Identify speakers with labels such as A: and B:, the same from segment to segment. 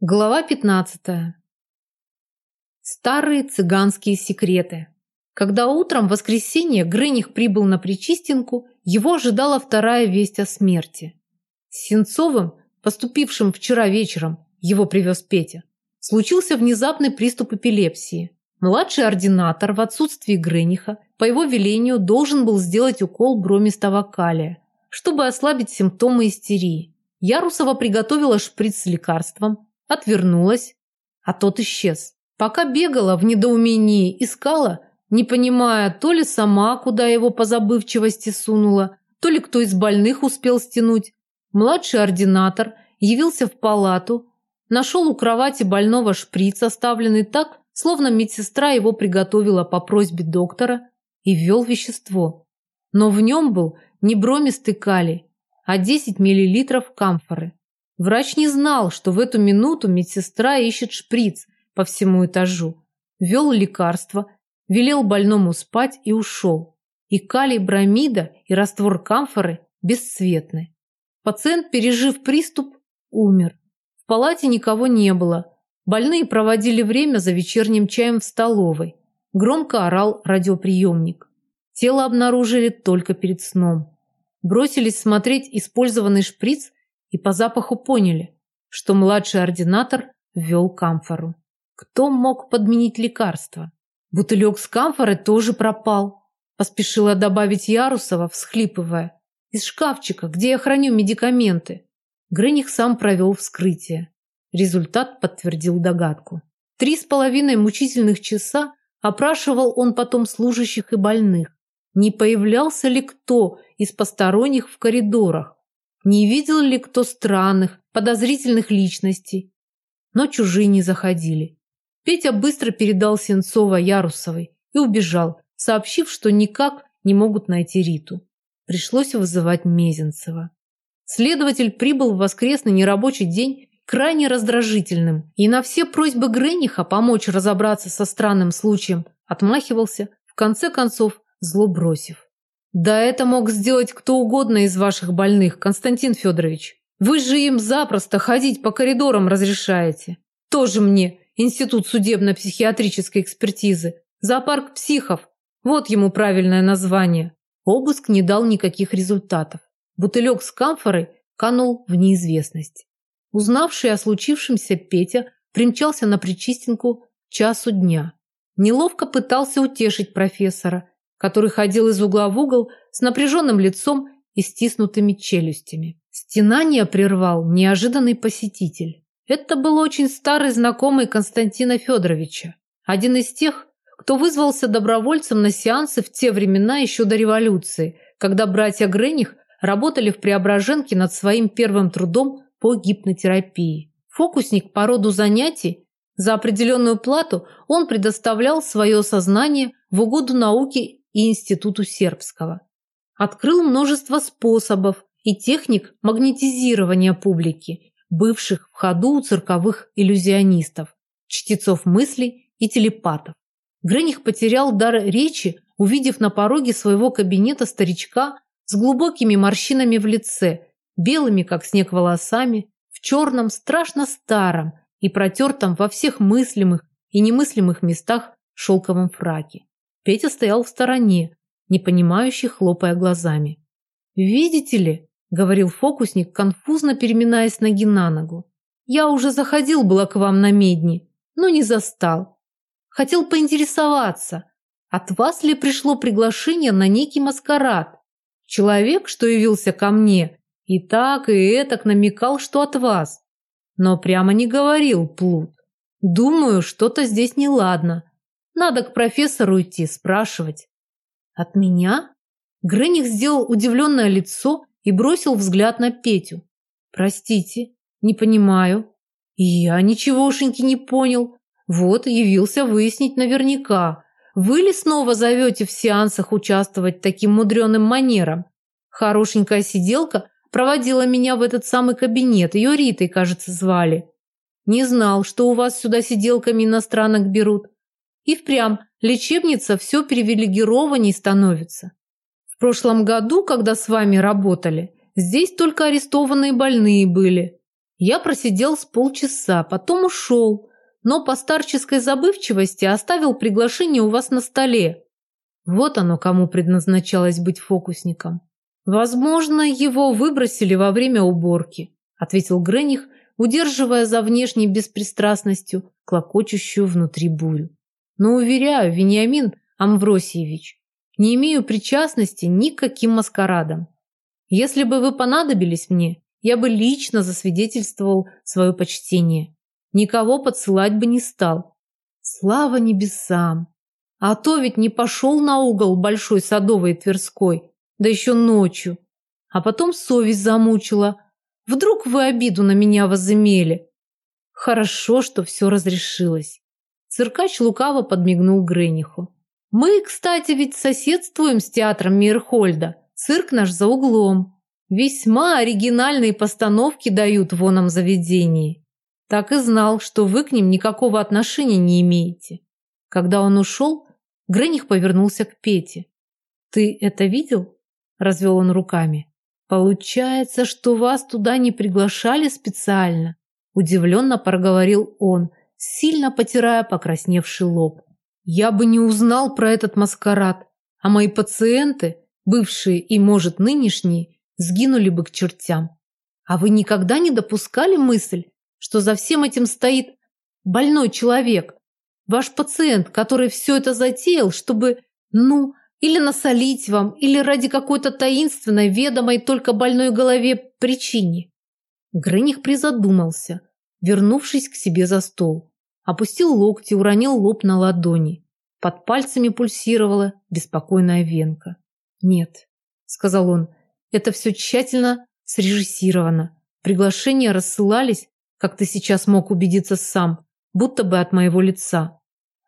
A: Глава 15. Старые цыганские секреты. Когда утром в воскресенье Грыних прибыл на Причистинку, его ожидала вторая весть о смерти. С Сенцовым, поступившим вчера вечером, его привез Петя, случился внезапный приступ эпилепсии. Младший ординатор в отсутствии Грыниха по его велению должен был сделать укол бромистого калия, чтобы ослабить симптомы истерии. Ярусова приготовила шприц с лекарством, отвернулась, а тот исчез. Пока бегала в недоумении, искала, не понимая, то ли сама куда его по забывчивости сунула, то ли кто из больных успел стянуть. Младший ординатор явился в палату, нашел у кровати больного шприц, оставленный так, словно медсестра его приготовила по просьбе доктора и ввел вещество. Но в нем был не бромистый калий, а 10 мл камфоры. Врач не знал, что в эту минуту медсестра ищет шприц по всему этажу. Ввел лекарство, велел больному спать и ушел. И калий бромида, и раствор камфоры бесцветны. Пациент, пережив приступ, умер. В палате никого не было. Больные проводили время за вечерним чаем в столовой. Громко орал радиоприемник. Тело обнаружили только перед сном. Бросились смотреть использованный шприц и по запаху поняли, что младший ординатор ввел камфору. Кто мог подменить лекарство? Бутылек с камфорой тоже пропал. Поспешила добавить Ярусова, всхлипывая. Из шкафчика, где я храню медикаменты. Грених сам провел вскрытие. Результат подтвердил догадку. Три с половиной мучительных часа опрашивал он потом служащих и больных. Не появлялся ли кто из посторонних в коридорах, не видел ли кто странных, подозрительных личностей. Но чужие не заходили. Петя быстро передал Сенцова Ярусовой и убежал, сообщив, что никак не могут найти Риту. Пришлось вызывать Мезенцева. Следователь прибыл в воскресный нерабочий день крайне раздражительным и на все просьбы Грениха помочь разобраться со странным случаем отмахивался, в конце концов зло бросив. Да это мог сделать кто угодно из ваших больных, Константин Федорович. Вы же им запросто ходить по коридорам разрешаете. Тоже мне Институт судебно-психиатрической экспертизы. Зоопарк психов. Вот ему правильное название. Обыск не дал никаких результатов. Бутылек с камфорой канул в неизвестность. Узнавший о случившемся Петя примчался на Причистинку часу дня. Неловко пытался утешить профессора, который ходил из угла в угол с напряженным лицом и стиснутыми челюстями. Стенание прервал неожиданный посетитель. Это был очень старый знакомый Константина Федоровича. Один из тех, кто вызвался добровольцем на сеансы в те времена еще до революции, когда братья Грених работали в Преображенке над своим первым трудом по гипнотерапии. Фокусник по роду занятий за определенную плату он предоставлял свое сознание в угоду науке и Институту сербского. Открыл множество способов и техник магнетизирования публики, бывших в ходу у цирковых иллюзионистов, чтецов мыслей и телепатов. Грених потерял дар речи, увидев на пороге своего кабинета старичка с глубокими морщинами в лице, белыми, как снег, волосами, в черном, страшно старом и протертом во всех мыслимых и немыслимых местах шелковом фраке. Петя стоял в стороне, непонимающе хлопая глазами. «Видите ли», — говорил фокусник, конфузно переминаясь ноги на ногу, «я уже заходил было к вам на медни, но не застал. Хотел поинтересоваться, от вас ли пришло приглашение на некий маскарад? Человек, что явился ко мне, и так, и этак намекал, что от вас. Но прямо не говорил, плут. Думаю, что-то здесь неладно. Надо к профессору идти, спрашивать. От меня? Грених сделал удивленное лицо и бросил взгляд на Петю. Простите, не понимаю. И я ничегошеньки не понял. Вот, явился выяснить наверняка. Вы ли снова зовете в сеансах участвовать таким мудреным манером? Хорошенькая сиделка проводила меня в этот самый кабинет. Ее Ритой, кажется, звали. Не знал, что у вас сюда сиделками иностранок берут. И впрямь лечебница все привилегированней становится. В прошлом году, когда с вами работали, здесь только арестованные больные были. Я просидел с полчаса, потом ушел, но по старческой забывчивости оставил приглашение у вас на столе. Вот оно кому предназначалось быть фокусником. Возможно, его выбросили во время уборки, ответил Грених, удерживая за внешней беспристрастностью клокочущую внутри бурю. Но уверяю, Вениамин Амвросиевич, не имею причастности ни к каким маскарадам. Если бы вы понадобились мне, я бы лично засвидетельствовал свое почтение. Никого подсылать бы не стал. Слава небесам! А то ведь не пошел на угол Большой Садовой и Тверской, да еще ночью. А потом совесть замучила. Вдруг вы обиду на меня возымели? Хорошо, что все разрешилось. Циркач лукаво подмигнул Грениху. Мы, кстати, ведь соседствуем с театром Мейерхольда. Цирк наш за углом. Весьма оригинальные постановки дают в оном заведении. Так и знал, что вы к ним никакого отношения не имеете. Когда он ушел, Грених повернулся к Пете. «Ты это видел?» – развел он руками. «Получается, что вас туда не приглашали специально?» – удивленно проговорил он, сильно потирая покрасневший лоб. «Я бы не узнал про этот маскарад, а мои пациенты, бывшие и, может, нынешние, сгинули бы к чертям. А вы никогда не допускали мысль, что за всем этим стоит больной человек, ваш пациент, который все это затеял, чтобы, ну, или насолить вам, или ради какой-то таинственной, ведомой только больной голове причине. Грених призадумался, вернувшись к себе за стол. Опустил локти, уронил лоб на ладони. Под пальцами пульсировала беспокойная венка. «Нет», — сказал он, это все тщательно срежиссировано. Приглашения рассылались, как ты сейчас мог убедиться сам, будто бы от моего лица.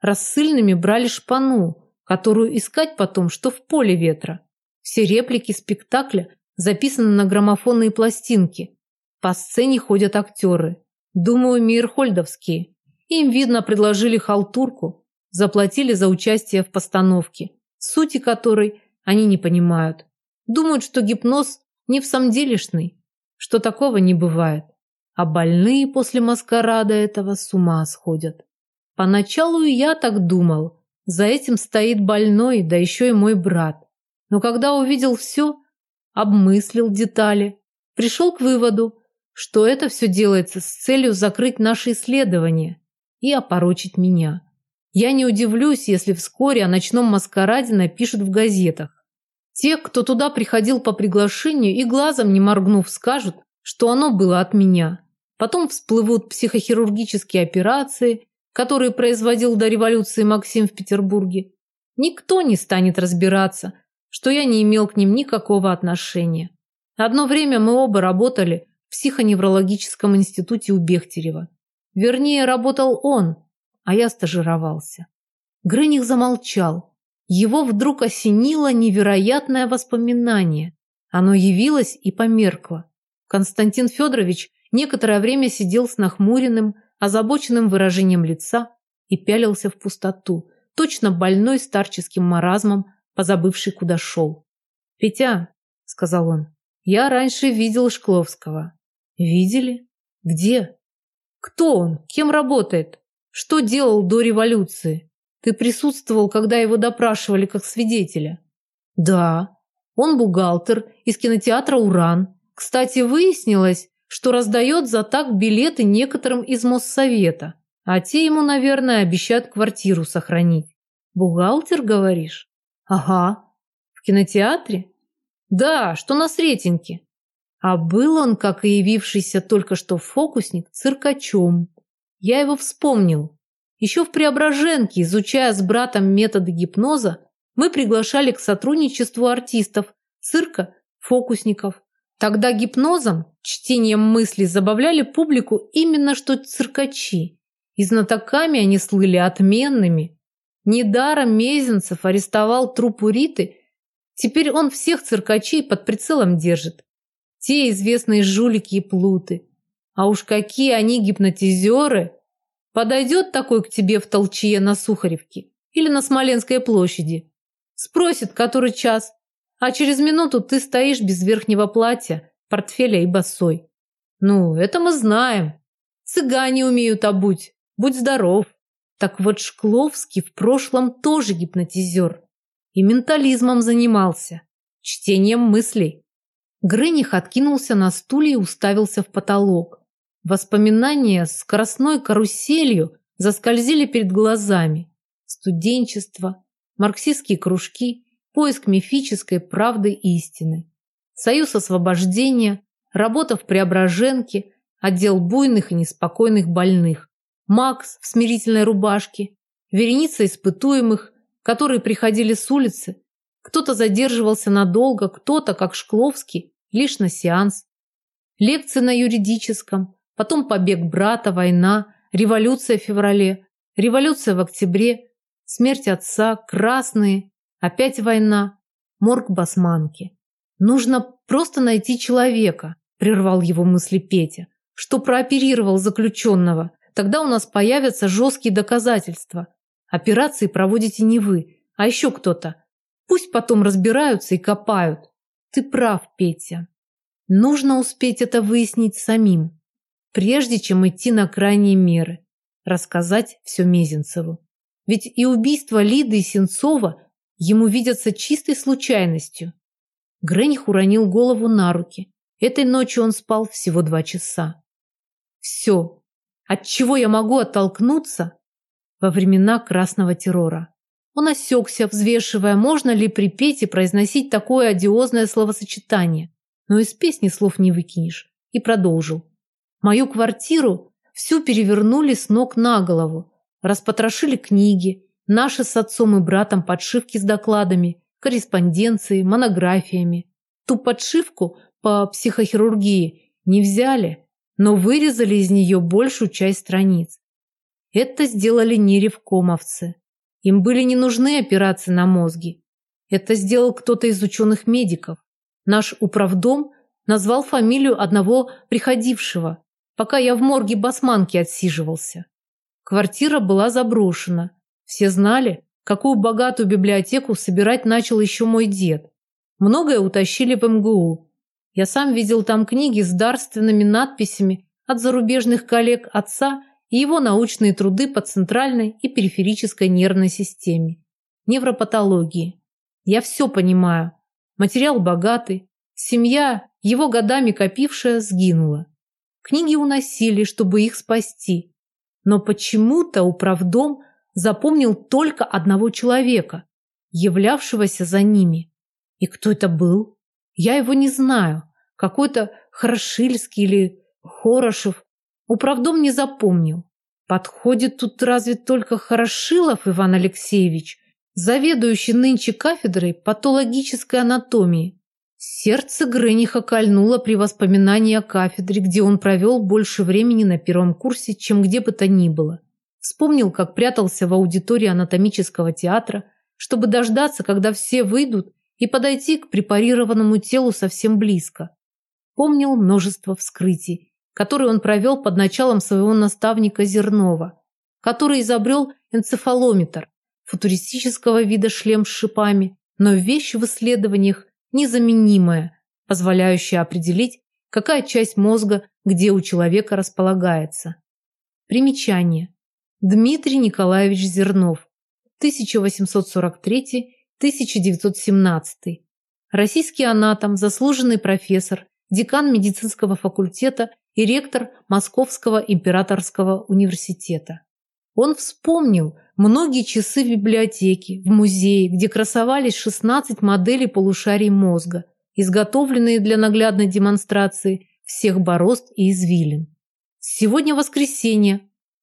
A: Рассыльными брали шпану, которую искать потом, что в поле ветра. Все реплики спектакля записаны на граммофонные пластинки. По сцене ходят актеры. Думаю, мирхольдовские. Им, видно, предложили халтурку, заплатили за участие в постановке, сути которой они не понимают. Думают, что гипноз не в самом делешный, что такого не бывает. А больные после маскарада этого с ума сходят. Поначалу и я так думал. За этим стоит больной, да еще и мой брат. Но когда увидел все, обмыслил детали, пришел к выводу, что это все делается с целью закрыть наши исследования и опорочить меня. Я не удивлюсь, если вскоре о ночном маскараде напишут в газетах. Те, кто туда приходил по приглашению и глазом не моргнув, скажут, что оно было от меня. Потом всплывут психохирургические операции, которые производил до революции Максим в Петербурге. Никто не станет разбираться, что я не имел к ним никакого отношения. Одно время мы оба работали в психоневрологическом институте у Бехтерева. Вернее, работал он, а я стажировался. Грыних замолчал, его вдруг осенило невероятное воспоминание. Оно явилось и померкло. Константин Федорович некоторое время сидел с нахмуренным, озабоченным выражением лица и пялился в пустоту, точно больной старческим маразмом, позабывший, куда шел. «Петя», — сказал он, — «я раньше видел Шкловского». «Видели? Где? Кто он? Кем работает? Что делал до революции?» Ты присутствовал, когда его допрашивали как свидетеля? Да. Он бухгалтер из кинотеатра «Уран». Кстати, выяснилось, что раздает за так билеты некоторым из Моссовета. А те ему, наверное, обещают квартиру сохранить. Бухгалтер, говоришь? Ага. В кинотеатре? Да, что на Сретенке. А был он, как и явившийся только что фокусник, циркачом. Я его вспомнил. Еще в Преображенке, изучая с братом методы гипноза, мы приглашали к сотрудничеству артистов, цирка, фокусников. Тогда гипнозом, чтением мыслей забавляли публику именно что циркачи. И знатоками они слыли отменными. Недаром Мезенцев арестовал труппу Риты. Теперь он всех циркачей под прицелом держит. Те известные жулики и плуты. А уж какие они гипнотизеры! Подойдет такой к тебе в толчье на Сухаревке или на Смоленской площади. Спросит, который час, а через минуту ты стоишь без верхнего платья, портфеля и босой. Ну, это мы знаем. Цыгане умеют обуть. Будь здоров. Так вот Шкловский в прошлом тоже гипнотизер. И ментализмом занимался. Чтением мыслей. Грыних откинулся на стуле и уставился в потолок. Воспоминания с скоростной каруселью заскользили перед глазами. Студенчество, марксистские кружки, поиск мифической правды истины. Союз освобождения, работа в Преображенке, отдел буйных и неспокойных больных. Макс в смирительной рубашке, вереница испытуемых, которые приходили с улицы. Кто-то задерживался надолго, кто-то, как Шкловский, лишь на сеанс. Лекции на юридическом, потом побег брата, война, революция в феврале, революция в октябре, смерть отца, красные, опять война, морг басманки. Нужно просто найти человека, прервал его мысли Петя, что прооперировал заключенного. Тогда у нас появятся жесткие доказательства. Операции проводите не вы, а еще кто-то. Пусть потом разбираются и копают. Ты прав, Петя. Нужно успеть это выяснить самим прежде чем идти на крайние меры, рассказать все Мезенцеву. Ведь и убийство Лиды и Сенцова ему видятся чистой случайностью. Грених уронил голову на руки. Этой ночью он спал всего два часа. Все, от чего я могу оттолкнуться во времена красного террора. Он осекся, взвешивая, можно ли при Пете произносить такое одиозное словосочетание. Но из песни слов не выкинешь. И продолжил. Мою квартиру всю перевернули с ног на голову, распотрошили книги, наши с отцом и братом подшивки с докладами, корреспонденцией, монографиями. Ту подшивку по психохирургии не взяли, но вырезали из нее большую часть страниц. Это сделали не ревкомовцы. Им были не нужны операции на мозге. Это сделал кто-то из ученых-медиков. Наш управдом назвал фамилию одного приходившего, пока я в морге басманки отсиживался. Квартира была заброшена. Все знали, какую богатую библиотеку собирать начал еще мой дед. Многое утащили в МГУ. Я сам видел там книги с дарственными надписями от зарубежных коллег отца и его научные труды по центральной и периферической нервной системе, невропатологии. Я все понимаю. Материал богатый. Семья, его годами копившая, сгинула. Книги уносили, чтобы их спасти. Но почему-то управдом запомнил только одного человека, являвшегося за ними. И кто это был? Я его не знаю. Какой-то Хорошильский или Хорошев. Управдом не запомнил. Подходит тут разве только Хорошилов Иван Алексеевич, заведующий нынче кафедрой патологической анатомии. Сердце Грениха кольнуло при воспоминании о кафедре, где он провел больше времени на первом курсе, чем где бы то ни было. Вспомнил, как прятался в аудитории анатомического театра, чтобы дождаться, когда все выйдут, и подойти к препарированному телу совсем близко. Помнил множество вскрытий, которые он провел под началом своего наставника Зернова, который изобрел энцефалометр, футуристического вида шлем с шипами, но вещь в исследованиях незаменимое, позволяющее определить, какая часть мозга где у человека располагается. Примечание. Дмитрий Николаевич Зернов, 1843-1917. Российский анатом, заслуженный профессор, декан медицинского факультета и ректор Московского императорского университета. Он вспомнил многие часы в библиотеке, в музее, где красовались 16 моделей полушарий мозга, изготовленные для наглядной демонстрации всех борозд и извилин. «Сегодня воскресенье.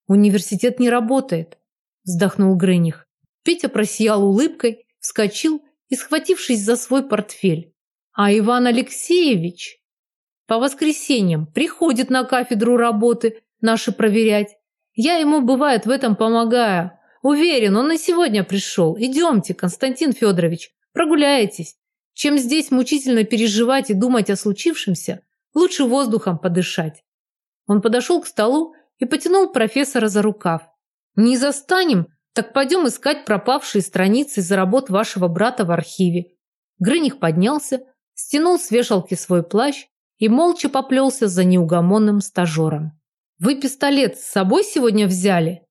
A: Университет не работает», – вздохнул Грених. Петя просиял улыбкой, вскочил и, схватившись за свой портфель. «А Иван Алексеевич по воскресеньям приходит на кафедру работы наши проверять. Я ему, бывает, в этом помогаю. Уверен, он и сегодня пришел. Идемте, Константин Федорович, прогуляйтесь. Чем здесь мучительно переживать и думать о случившемся, лучше воздухом подышать. Он подошел к столу и потянул профессора за рукав. Не застанем, так пойдем искать пропавшие страницы из работ вашего брата в архиве. Грыних поднялся, стянул с вешалки свой плащ и молча поплелся за неугомонным стажером. «Вы пистолет с собой сегодня взяли?»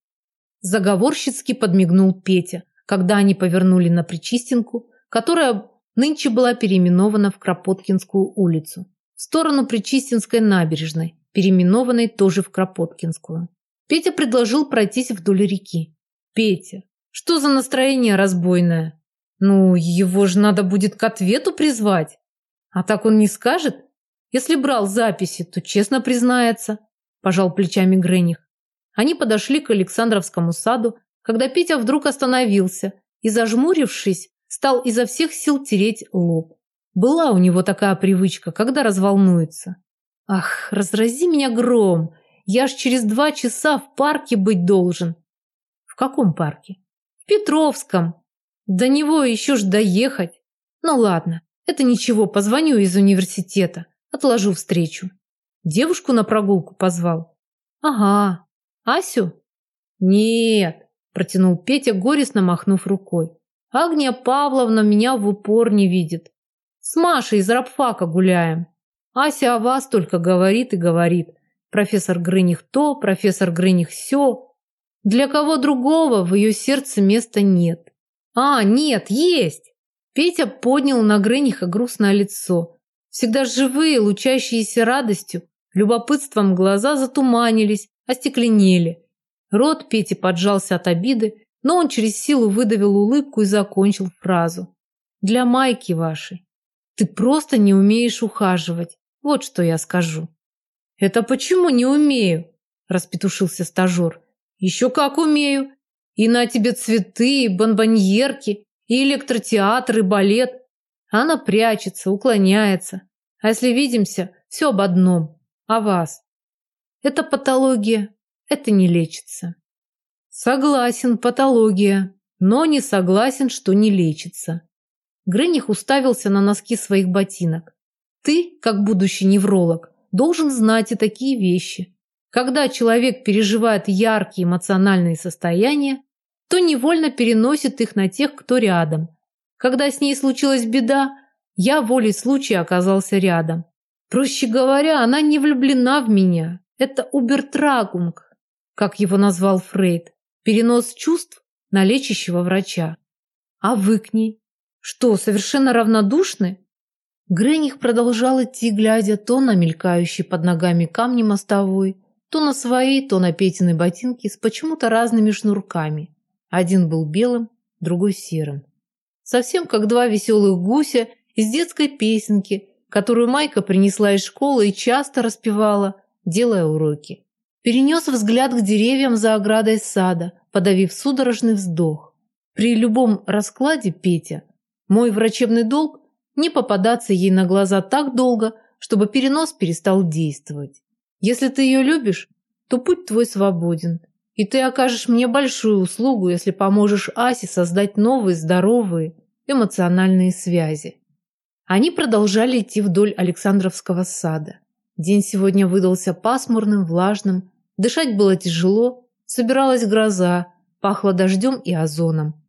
A: Заговорщицки подмигнул Петя, когда они повернули на Причистинку, которая нынче была переименована в Кропоткинскую улицу, в сторону Причистинской набережной, переименованной тоже в Кропоткинскую. Петя предложил пройтись вдоль реки. «Петя, что за настроение разбойное? Ну, его же надо будет к ответу призвать. А так он не скажет? Если брал записи, то честно признается», пожал плечами Грених. Они подошли к Александровскому саду, когда Петя вдруг остановился и, зажмурившись, стал изо всех сил тереть лоб. Была у него такая привычка, когда разволнуется. Ах, разрази меня гром, я ж через два часа в парке быть должен. В каком парке? В Петровском. До него еще ж доехать. Ну ладно, это ничего, позвоню из университета, отложу встречу. Девушку на прогулку позвал? Ага. Асю? Нет, протянул Петя, горестно махнув рукой. Агния Павловна меня в упор не видит. С Машей из рабфака гуляем. Ася о вас только говорит и говорит. Профессор Грыних то, профессор Грыних все. Для кого другого в ее сердце места нет. А, нет, есть. Петя поднял на Грыниха грустное лицо. Всегда живые, лучащиеся радостью, любопытством глаза затуманились, остекленели. Рот Пети поджался от обиды, но он через силу выдавил улыбку и закончил фразу. «Для Майки вашей. Ты просто не умеешь ухаживать. Вот что я скажу». «Это почему не умею?» – распетушился стажер. «Еще как умею. И на тебе цветы, и бонбоньерки, и электротеатр, и балет. Она прячется, уклоняется. А если видимся, все об одном. О вас. Это патология. Это не лечится. Согласен, патология, но не согласен, что не лечится. Грених уставился на носки своих ботинок. Ты, как будущий невролог, должен знать и такие вещи. Когда человек переживает яркие эмоциональные состояния, то невольно переносит их на тех, кто рядом. Когда с ней случилась беда, я волей случая оказался рядом. Проще говоря, она не влюблена в меня. Это убертрагунг, как его назвал Фрейд. Перенос чувств на лечащего врача. А вы к ней? Что, совершенно равнодушны? Грених продолжал идти, глядя то на мелькающие под ногами камни мостовой, то на свои, то на Петины ботинки с почему-то разными шнурками. Один был белым, другой серым. Совсем как два веселых гуся из детской песенки, которую Майка принесла из школы и часто распевала, делая уроки перенес взгляд к деревьям за оградой сада, подавив судорожный вздох. При любом раскладе, Петя, мой врачебный долг не попадаться ей на глаза так долго, чтобы перенос перестал действовать. Если ты ее любишь, то путь твой свободен, и ты окажешь мне большую услугу, если поможешь Асе создать новые здоровые эмоциональные связи. Они продолжали идти вдоль Александровского сада. День сегодня выдался пасмурным, влажным, Дышать было тяжело, собиралась гроза, пахло дождем и озоном.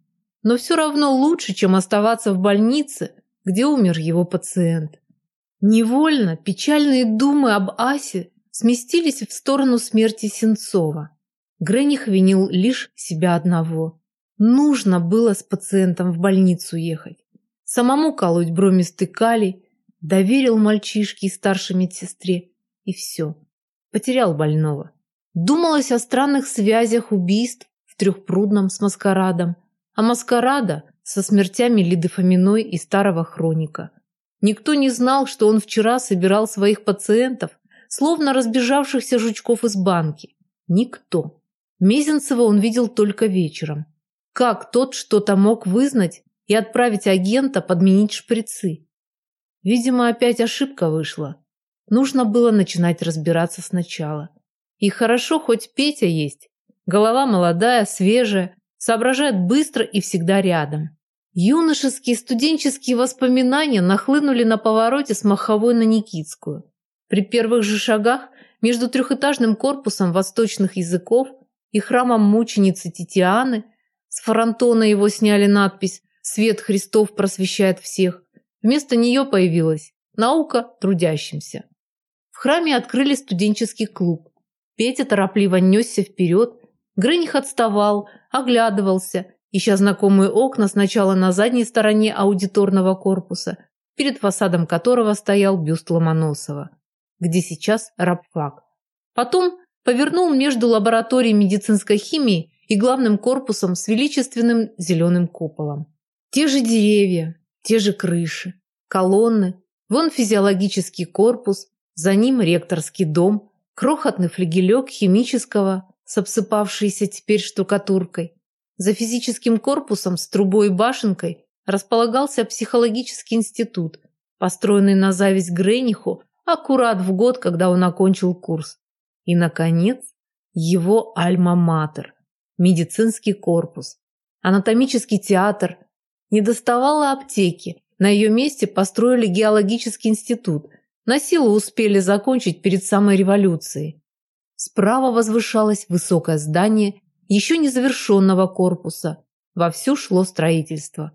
A: Но все равно лучше, чем оставаться в больнице, где умер его пациент. Невольно печальные думы об Асе сместились в сторону смерти Сенцова. Грених винил лишь себя одного. Нужно было с пациентом в больницу ехать. Самому колоть бромистый калий, доверил мальчишке и старшей медсестре, и все. Потерял больного. Думалось о странных связях убийств в Трехпрудном с Маскарадом, а Маскарада со смертями Лиды Фоминой и старого хроника. Никто не знал, что он вчера собирал своих пациентов, словно разбежавшихся жучков из банки. Никто. Мезенцева он видел только вечером. Как тот что-то мог вызнать и отправить агента подменить шприцы? Видимо, опять ошибка вышла. Нужно было начинать разбираться сначала. И хорошо, хоть Петя есть. Голова молодая, свежая, соображает быстро и всегда рядом. Юношеские студенческие воспоминания нахлынули на повороте с Маховой на Никитскую. При первых же шагах между трехэтажным корпусом восточных языков и храмом мученицы Титианы с фронтона его сняли надпись «Свет Христов просвещает всех». Вместо нее появилась «Наука трудящимся». В храме открыли студенческий клуб. Петя торопливо несся вперед. Грыних отставал, оглядывался, ища знакомые окна сначала на задней стороне аудиторного корпуса, перед фасадом которого стоял бюст Ломоносова, где сейчас рабфак. Потом повернул между лабораторией медицинской химии и главным корпусом с величественным зеленым куполом. Те же деревья, те же крыши, колонны, вон физиологический корпус, за ним ректорский дом, крохотный флигелек химического с обсыпавшейся теперь штукатуркой. За физическим корпусом с трубой и башенкой располагался психологический институт, построенный на зависть Грениху аккурат в год, когда он окончил курс. И, наконец, его альма-матер – медицинский корпус, анатомический театр. Не доставало аптеки, на ее месте построили геологический институт, на силу успели закончить перед самой революцией. Справа возвышалось высокое здание еще незавершенного корпуса. Вовсю шло строительство.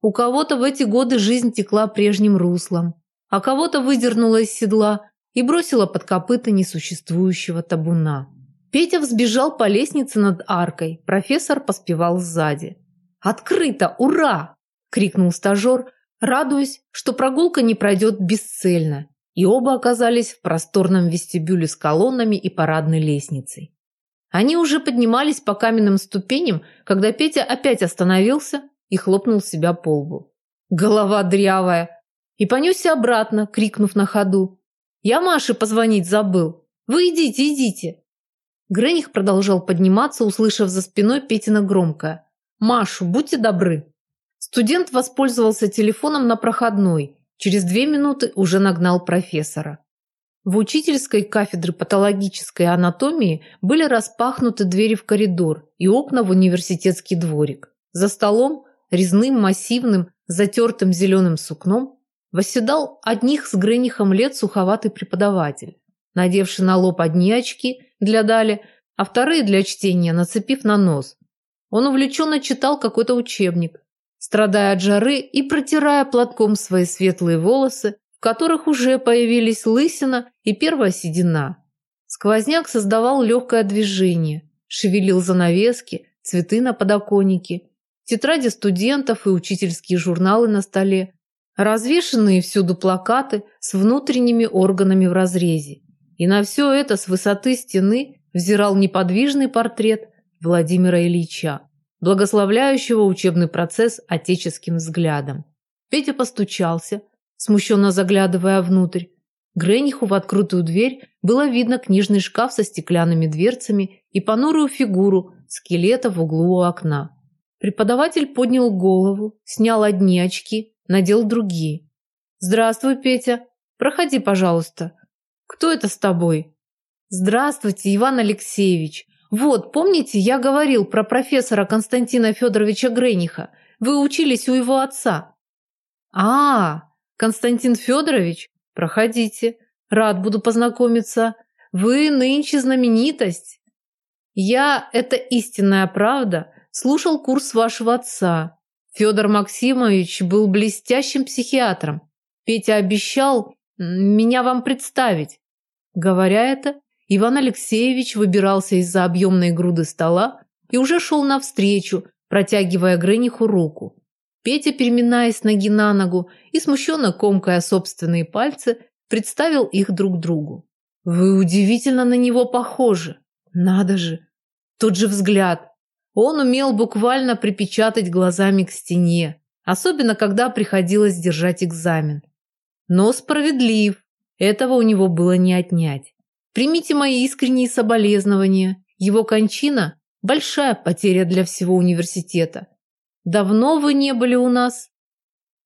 A: У кого-то в эти годы жизнь текла прежним руслом, а кого-то выдернула из седла и бросила под копыта несуществующего табуна. Петя взбежал по лестнице над аркой, профессор поспевал сзади. «Открыто! Ура!» – крикнул стажер, радуясь, что прогулка не пройдет бесцельно, и оба оказались в просторном вестибюле с колоннами и парадной лестницей. Они уже поднимались по каменным ступеням, когда Петя опять остановился и хлопнул себя по лбу. Голова дрявая. И понесся обратно, крикнув на ходу. «Я Маше позвонить забыл. Вы идите, идите!» Грених продолжал подниматься, услышав за спиной Петина громкое. «Машу, будьте добры!» Студент воспользовался телефоном на проходной. Через две минуты уже нагнал профессора. В учительской кафедры патологической анатомии были распахнуты двери в коридор и окна в университетский дворик. За столом резным, массивным, затертым зеленым сукном, восседал одних с Гренихом лет суховатый преподаватель, надевший на лоб одни очки для дали, а вторые для чтения, нацепив на нос. Он увлеченно читал какой-то учебник, страдая от жары и протирая платком свои светлые волосы, в которых уже появились лысина и первая седина. Сквозняк создавал легкое движение, шевелил занавески, цветы на подоконнике, тетради студентов и учительские журналы на столе, развешенные всюду плакаты с внутренними органами в разрезе. И на все это с высоты стены взирал неподвижный портрет Владимира Ильича, благословляющего учебный процесс отеческим взглядом. Петя постучался, смущенно заглядывая внутрь. Грениху в открытую дверь было видно книжный шкаф со стеклянными дверцами и понурую фигуру скелета в углу у окна. Преподаватель поднял голову, снял одни очки, надел другие. «Здравствуй, Петя. Проходи, пожалуйста. Кто это с тобой?» «Здравствуйте, Иван Алексеевич. Вот, помните, я говорил про профессора Константина Федоровича Грениха? Вы учились у его отца». «А, Константин Федорович? Проходите. Рад буду познакомиться. Вы нынче знаменитость». «Я – это истинная правда», слушал курс вашего отца. Федор Максимович был блестящим психиатром. Петя обещал меня вам представить. Говоря это, Иван Алексеевич выбирался из-за объемной груды стола и уже шел навстречу, протягивая Грениху руку. Петя, переминаясь ноги на ногу и смущенно комкая собственные пальцы, представил их друг другу. «Вы удивительно на него похожи. Надо же! Тот же взгляд, он умел буквально припечатать глазами к стене, особенно когда приходилось держать экзамен. Но справедлив, этого у него было не отнять. Примите мои искренние соболезнования. Его кончина – большая потеря для всего университета. Давно вы не были у нас?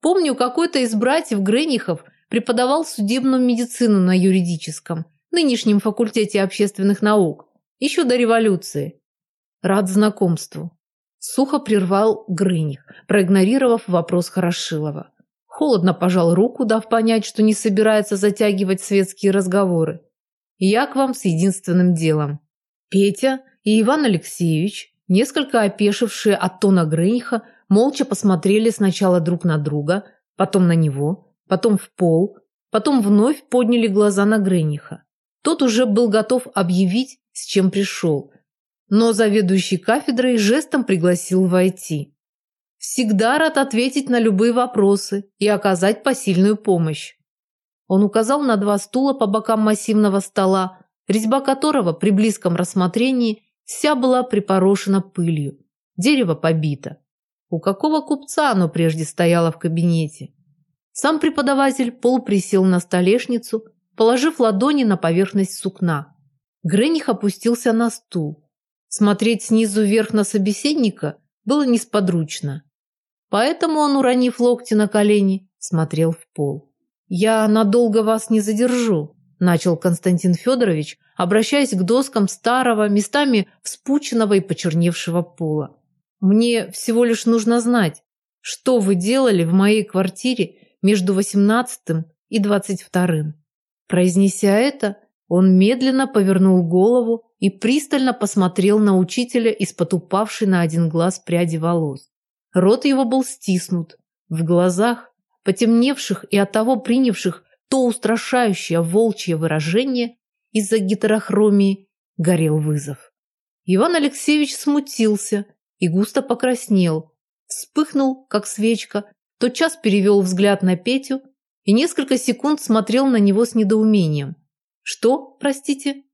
A: Помню, какой-то из братьев Гренихов преподавал судебную медицину на юридическом, нынешнем факультете общественных наук, еще до революции. Рад знакомству. Сухо прервал Грыних, проигнорировав вопрос Хорошилова. Холодно пожал руку, дав понять, что не собирается затягивать светские разговоры. Я к вам с единственным делом. Петя и Иван Алексеевич, несколько опешившие от тона Грыниха, молча посмотрели сначала друг на друга, потом на него, потом в пол, потом вновь подняли глаза на Грениха. Тот уже был готов объявить, с чем пришел, но заведующий кафедрой жестом пригласил войти. Всегда рад ответить на любые вопросы и оказать посильную помощь. Он указал на два стула по бокам массивного стола, резьба которого при близком рассмотрении вся была припорошена пылью, дерево побито. У какого купца оно прежде стояло в кабинете? Сам преподаватель полуприсел на столешницу, положив ладони на поверхность сукна. Грених опустился на стул. Смотреть снизу вверх на собеседника было несподручно. Поэтому он, уронив локти на колени, смотрел в пол. «Я надолго вас не задержу», – начал Константин Федорович, обращаясь к доскам старого, местами вспученного и почерневшего пола. «Мне всего лишь нужно знать, что вы делали в моей квартире между восемнадцатым и двадцать вторым». Произнеся это, он медленно повернул голову и пристально посмотрел на учителя из-под на один глаз пряди волос. Рот его был стиснут. В глазах потемневших и оттого принявших то устрашающее волчье выражение из-за гетерохромии, горел вызов. Иван Алексеевич смутился и густо покраснел, вспыхнул, как свечка, тотчас перевел взгляд на Петю и несколько секунд смотрел на него с недоумением. «Что, простите?»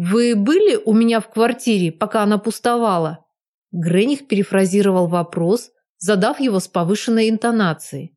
A: «Вы были у меня в квартире, пока она пустовала?» Грених перефразировал вопрос, задав его с повышенной интонацией.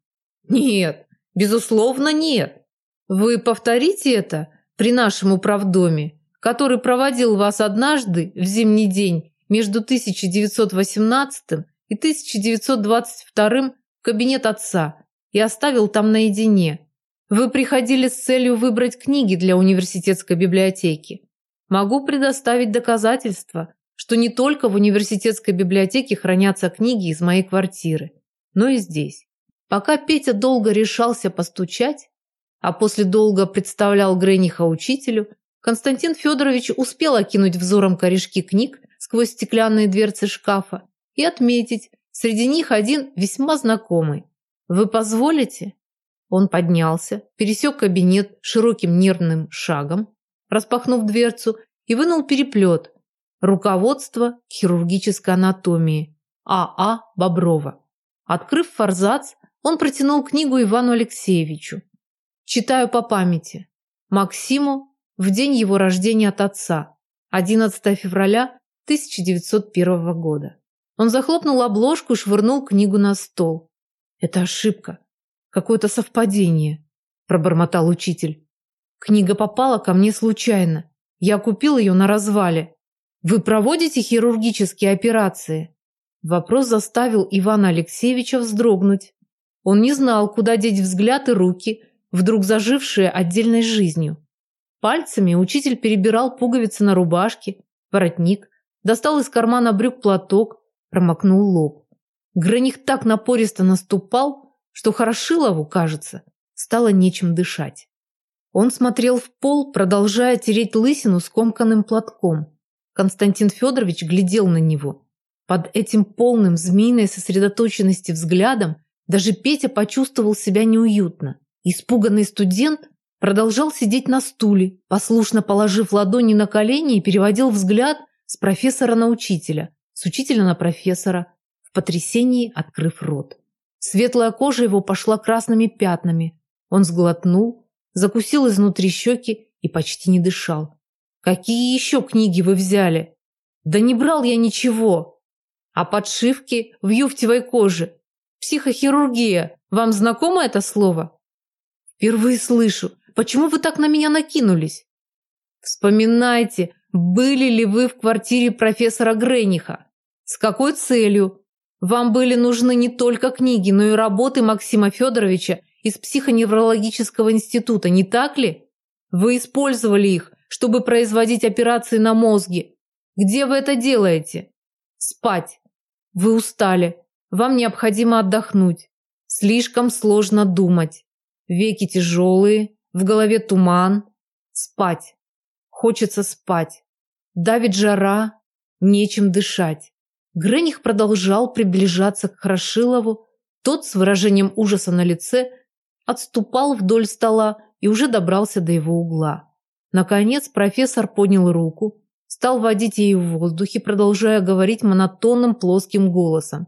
A: Нет, безусловно, нет. Вы повторите это при нашем управдоме, который проводил вас однажды в зимний день между 1918 и 1922 в кабинет отца и оставил там наедине. Вы приходили с целью выбрать книги для университетской библиотеки. Могу предоставить доказательства, что не только в университетской библиотеке хранятся книги из моей квартиры, но и здесь. Пока Петя долго решался постучать, а после долго представлял Грениха учителю, Константин Федорович успел окинуть взором корешки книг сквозь стеклянные дверцы шкафа и отметить, среди них один весьма знакомый. «Вы позволите?» Он поднялся, пересек кабинет широким нервным шагом, распахнув дверцу, и вынул переплет. Руководство хирургической анатомии. А.А. А Боброва. Открыв форзац, он протянул книгу Ивану Алексеевичу. Читаю по памяти. Максиму в день его рождения от отца, 11 февраля 1901 года. Он захлопнул обложку и швырнул книгу на стол. Это ошибка. Какое-то совпадение, пробормотал учитель. Книга попала ко мне случайно. Я купил ее на развале. Вы проводите хирургические операции? Вопрос заставил Ивана Алексеевича вздрогнуть. Он не знал, куда деть взгляд и руки, вдруг зажившие отдельной жизнью. Пальцами учитель перебирал пуговицы на рубашке, воротник, достал из кармана брюк платок, промокнул лоб. Граних так напористо наступал, что Хорошилову, кажется, стало нечем дышать. Он смотрел в пол, продолжая тереть лысину скомканным платком. Константин Федорович глядел на него. Под этим полным змеиной сосредоточенности взглядом даже Петя почувствовал себя неуютно. Испуганный студент продолжал сидеть на стуле, послушно положив ладони на колени и переводил взгляд с профессора на учителя, с учителя на профессора, в потрясении открыв рот. Светлая кожа его пошла красными пятнами. Он сглотнул, закусил изнутри щеки и почти не дышал. «Какие еще книги вы взяли?» «Да не брал я ничего!» «А подшивки в юфтевой коже Психохирургия. Вам знакомо это слово? Впервые слышу. Почему вы так на меня накинулись? Вспоминайте, были ли вы в квартире профессора Грениха? С какой целью? Вам были нужны не только книги, но и работы Максима Федоровича из психоневрологического института, не так ли? Вы использовали их, чтобы производить операции на мозге. Где вы это делаете? Спать. Вы устали. Вам необходимо отдохнуть. Слишком сложно думать. Веки тяжелые, в голове туман. Спать. Хочется спать. Давит жара, нечем дышать. Грених продолжал приближаться к Хорошилову. Тот с выражением ужаса на лице отступал вдоль стола и уже добрался до его угла. Наконец профессор поднял руку, стал водить ею в воздухе, продолжая говорить монотонным плоским голосом.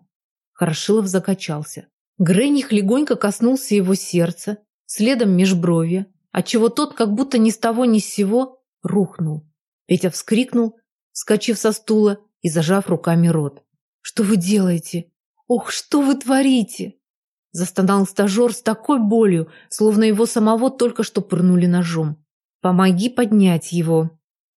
A: Хорошилов закачался. Грених легонько коснулся его сердца, следом межбровья, отчего тот, как будто ни с того ни с сего, рухнул. Петя вскрикнул, вскочив со стула и зажав руками рот. «Что вы делаете? Ох, что вы творите?» Застонал стажер с такой болью, словно его самого только что пырнули ножом. «Помоги поднять его!»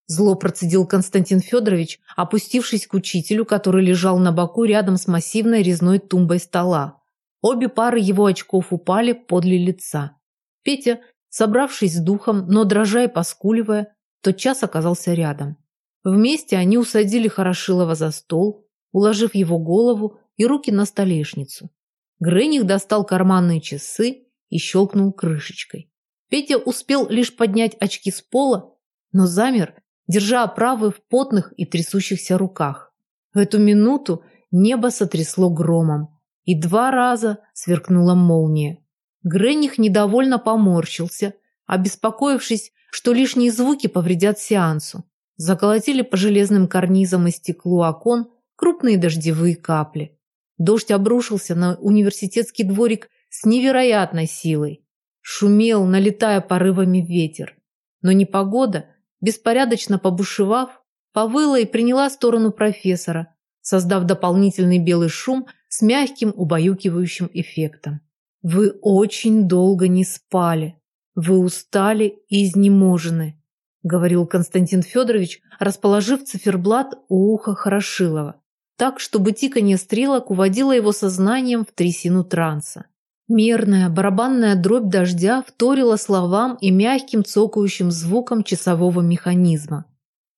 A: Зло процедил Константин Федорович, опустившись к учителю, который лежал на боку рядом с массивной резной тумбой стола. Обе пары его очков упали подле лица. Петя, собравшись с духом, но дрожа и поскуливая, тотчас оказался рядом. Вместе они усадили Хорошилова за стол, уложив его голову и руки на столешницу. Грених достал карманные часы и щелкнул крышечкой. Петя успел лишь поднять очки с пола, но замер, держа оправы в потных и трясущихся руках. В эту минуту небо сотрясло громом и два раза сверкнула молния. Грених недовольно поморщился, обеспокоившись, что лишние звуки повредят сеансу. Заколотили по железным карнизам и стеклу окон крупные дождевые капли. Дождь обрушился на университетский дворик с невероятной силой. Шумел, налетая порывами ветер. Но непогода, беспорядочно побушевав, повыла и приняла сторону профессора, создав дополнительный белый шум с мягким убаюкивающим эффектом. Вы очень долго не спали. Вы устали и изнеможены, говорил Константин Федорович, расположив циферблат у уха Хорошилова, так, чтобы тиканье стрелок уводило его сознанием в трясину транса. Мерная барабанная дробь дождя вторила словам и мягким цокающим звуком часового механизма.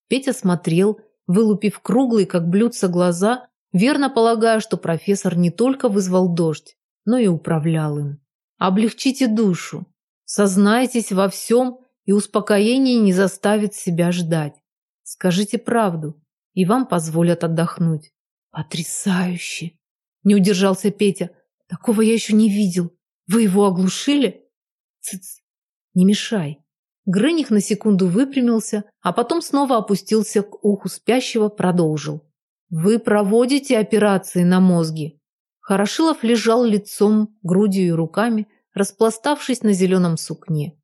A: Петя смотрел, вылупив круглые, как блюдца, глаза верно полагая, что профессор не только вызвал дождь, но и управлял им. Облегчите душу, сознайтесь во всем, и успокоение не заставит себя ждать. Скажите правду, и вам позволят отдохнуть. Потрясающе! Не удержался Петя. Такого я еще не видел. Вы его оглушили? Цыц, не мешай. Грыних на секунду выпрямился, а потом снова опустился к уху спящего, продолжил. Вы проводите операции на мозге? Хорошилов лежал лицом, грудью и руками, распластавшись на зеленом сукне.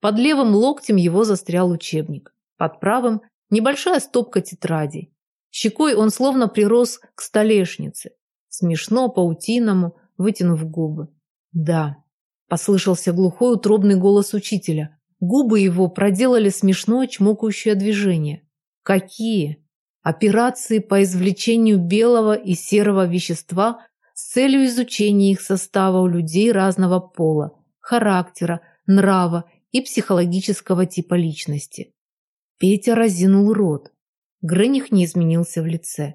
A: Под левым локтем его застрял учебник. Под правым – небольшая стопка тетрадей. Щекой он словно прирос к столешнице. Смешно, паутиному, вытянув губы. «Да», – послышался глухой утробный голос учителя. Губы его проделали смешное чмокающее движение. «Какие?» операции по извлечению белого и серого вещества с целью изучения их состава у людей разного пола, характера, нрава и психологического типа личности. Петя разинул рот. Грених не изменился в лице.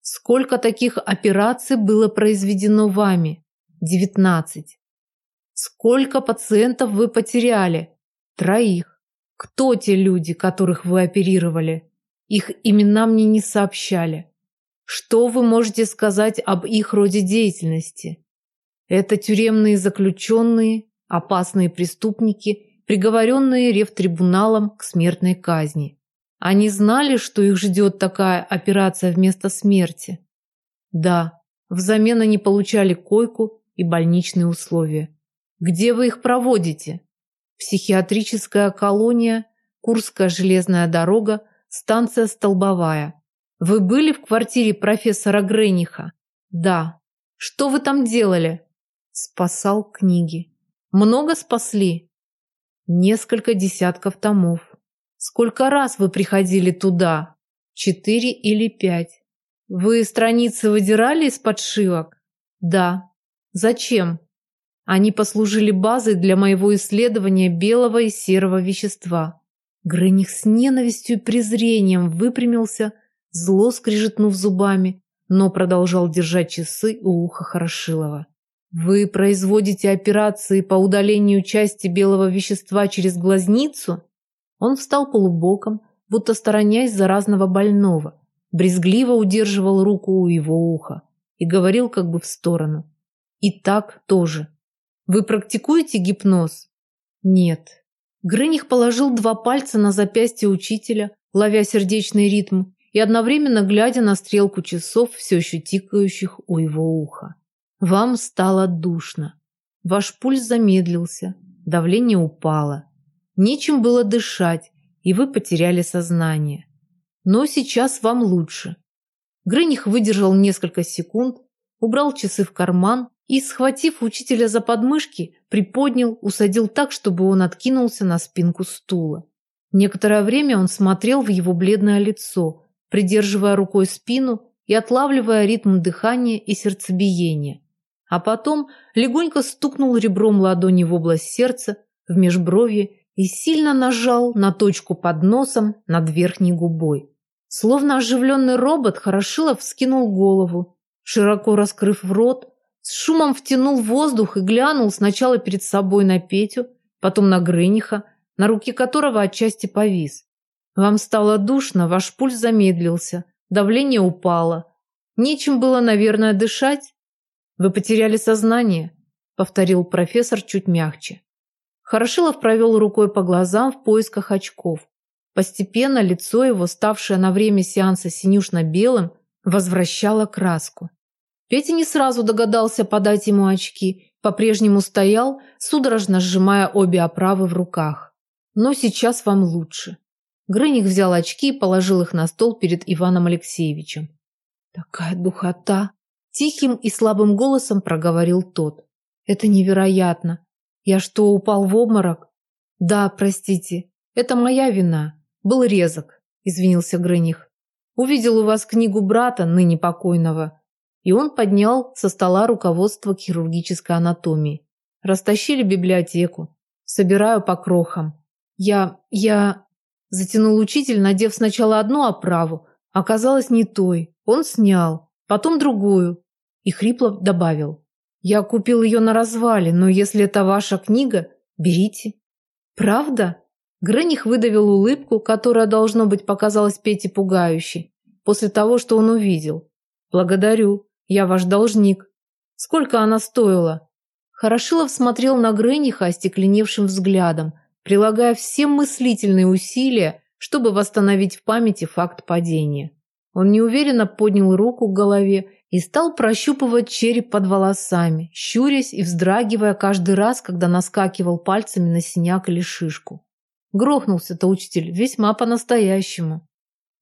A: Сколько таких операций было произведено вами? Девятнадцать. Сколько пациентов вы потеряли? Троих. Кто те люди, которых вы оперировали? Их имена мне не сообщали. Что вы можете сказать об их роде деятельности? Это тюремные заключенные, опасные преступники, приговоренные ревтрибуналом к смертной казни. Они знали, что их ждет такая операция вместо смерти? Да, взамен они получали койку и больничные условия. Где вы их проводите? Психиатрическая колония, Курская железная дорога, станция Столбовая. Вы были в квартире профессора Грениха? Да. Что вы там делали? Спасал книги. Много спасли? Несколько десятков томов. Сколько раз вы приходили туда? Четыре или пять. Вы страницы выдирали из подшивок? Да. Зачем? Они послужили базой для моего исследования белого и серого вещества. Грених с ненавистью и презрением выпрямился, зло скрежетнув зубами, но продолжал держать часы у уха Хорошилова. «Вы производите операции по удалению части белого вещества через глазницу?» Он встал полубоком, будто сторонясь заразного больного, брезгливо удерживал руку у его уха и говорил как бы в сторону. «И так тоже. Вы практикуете гипноз? Нет. Грыних положил два пальца на запястье учителя, ловя сердечный ритм и одновременно глядя на стрелку часов, все еще тикающих у его уха. Вам стало душно. Ваш пульс замедлился, давление упало. Нечем было дышать, и вы потеряли сознание. Но сейчас вам лучше. Грыних выдержал несколько секунд, убрал часы в карман и, схватив учителя за подмышки, приподнял, усадил так, чтобы он откинулся на спинку стула. Некоторое время он смотрел в его бледное лицо, придерживая рукой спину и отлавливая ритм дыхания и сердцебиения. А потом легонько стукнул ребром ладони в область сердца, в межбровье и сильно нажал на точку под носом над верхней губой. Словно оживленный робот, Хорошилов вскинул голову, широко раскрыв рот, с шумом втянул воздух и глянул сначала перед собой на Петю, потом на Грыниха, на руки которого отчасти повис. Вам стало душно, ваш пульс замедлился, давление упало. Нечем было, наверное, дышать. Вы потеряли сознание, повторил профессор чуть мягче. Хорошилов провел рукой по глазам в поисках очков. Постепенно лицо его, ставшее на время сеанса синюшно-белым, возвращало краску. Петя не сразу догадался подать ему очки, по-прежнему стоял, судорожно сжимая обе оправы в руках. Но сейчас вам лучше. Грыник взял очки и положил их на стол перед Иваном Алексеевичем. Такая духота! Тихим и слабым голосом проговорил тот. Это невероятно. Я что, упал в обморок? Да, простите. Это моя вина. Был резок, извинился Грыних. Увидел у вас книгу брата, ныне покойного, и он поднял со стола руководство хирургической анатомии. Растащили библиотеку. Собираю по крохам. Я... я... Затянул учитель, надев сначала одну оправу, оказалось не той. Он снял, потом другую. И хрипло добавил. Я купил ее на развале, но если это ваша книга, берите. Правда? Грених выдавил улыбку, которая, должно быть, показалась Пете пугающей, после того, что он увидел. Благодарю. Я ваш должник. Сколько она стоила? Хорошилов смотрел на Грениха остекленевшим взглядом, прилагая все мыслительные усилия, чтобы восстановить в памяти факт падения. Он неуверенно поднял руку к голове и стал прощупывать череп под волосами, щурясь и вздрагивая каждый раз, когда наскакивал пальцами на синяк или шишку. Грохнулся-то учитель весьма по-настоящему.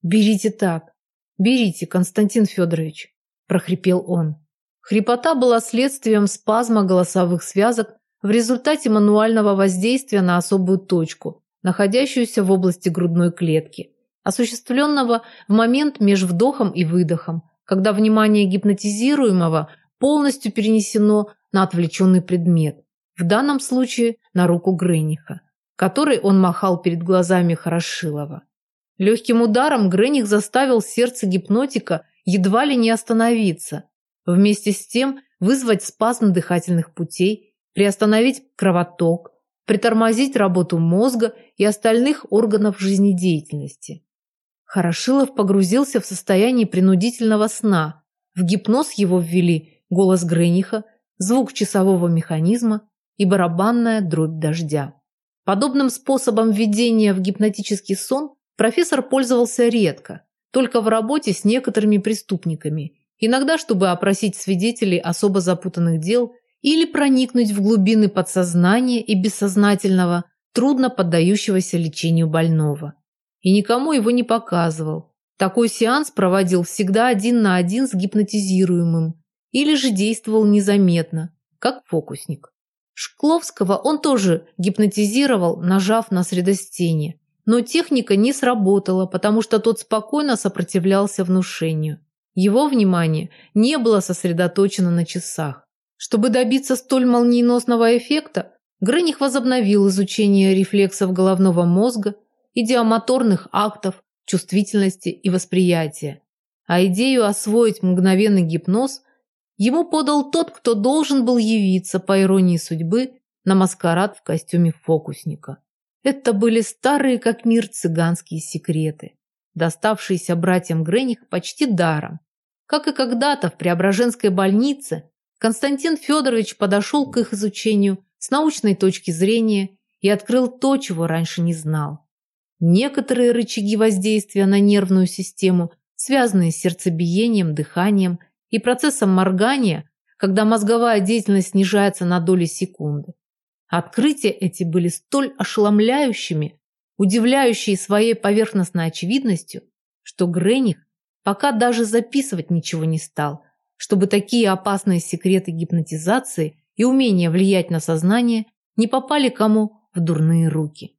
A: «Берите так, берите, Константин Федорович», – прохрипел он. Хрипота была следствием спазма голосовых связок в результате мануального воздействия на особую точку, находящуюся в области грудной клетки, осуществленного в момент между вдохом и выдохом, когда внимание гипнотизируемого полностью перенесено на отвлеченный предмет, в данном случае на руку Грениха, которой он махал перед глазами Хорошилова. Легким ударом Грених заставил сердце гипнотика едва ли не остановиться, вместе с тем вызвать спазм дыхательных путей, приостановить кровоток, притормозить работу мозга и остальных органов жизнедеятельности. Хорошилов погрузился в состояние принудительного сна. В гипноз его ввели голос Грениха, звук часового механизма и барабанная дробь дождя. Подобным способом введения в гипнотический сон профессор пользовался редко, только в работе с некоторыми преступниками, иногда чтобы опросить свидетелей особо запутанных дел или проникнуть в глубины подсознания и бессознательного, трудно поддающегося лечению больного. И никому его не показывал. Такой сеанс проводил всегда один на один с гипнотизируемым или же действовал незаметно, как фокусник. Шкловского он тоже гипнотизировал, нажав на средостение, но техника не сработала, потому что тот спокойно сопротивлялся внушению. Его внимание не было сосредоточено на часах. Чтобы добиться столь молниеносного эффекта, Грених возобновил изучение рефлексов головного мозга, идиомоторных актов, чувствительности и восприятия. А идею освоить мгновенный гипноз ему подал тот, кто должен был явиться, по иронии судьбы, на маскарад в костюме фокусника. Это были старые как мир цыганские секреты, доставшиеся братьям Грених почти даром. Как и когда-то в Преображенской больнице Константин Федорович подошел к их изучению с научной точки зрения и открыл то, чего раньше не знал. Некоторые рычаги воздействия на нервную систему, связанные с сердцебиением, дыханием и процессом моргания, когда мозговая деятельность снижается на доли секунды. Открытия эти были столь ошеломляющими, удивляющие своей поверхностной очевидностью, что Грених пока даже записывать ничего не стал, чтобы такие опасные секреты гипнотизации и умения влиять на сознание не попали кому в дурные руки.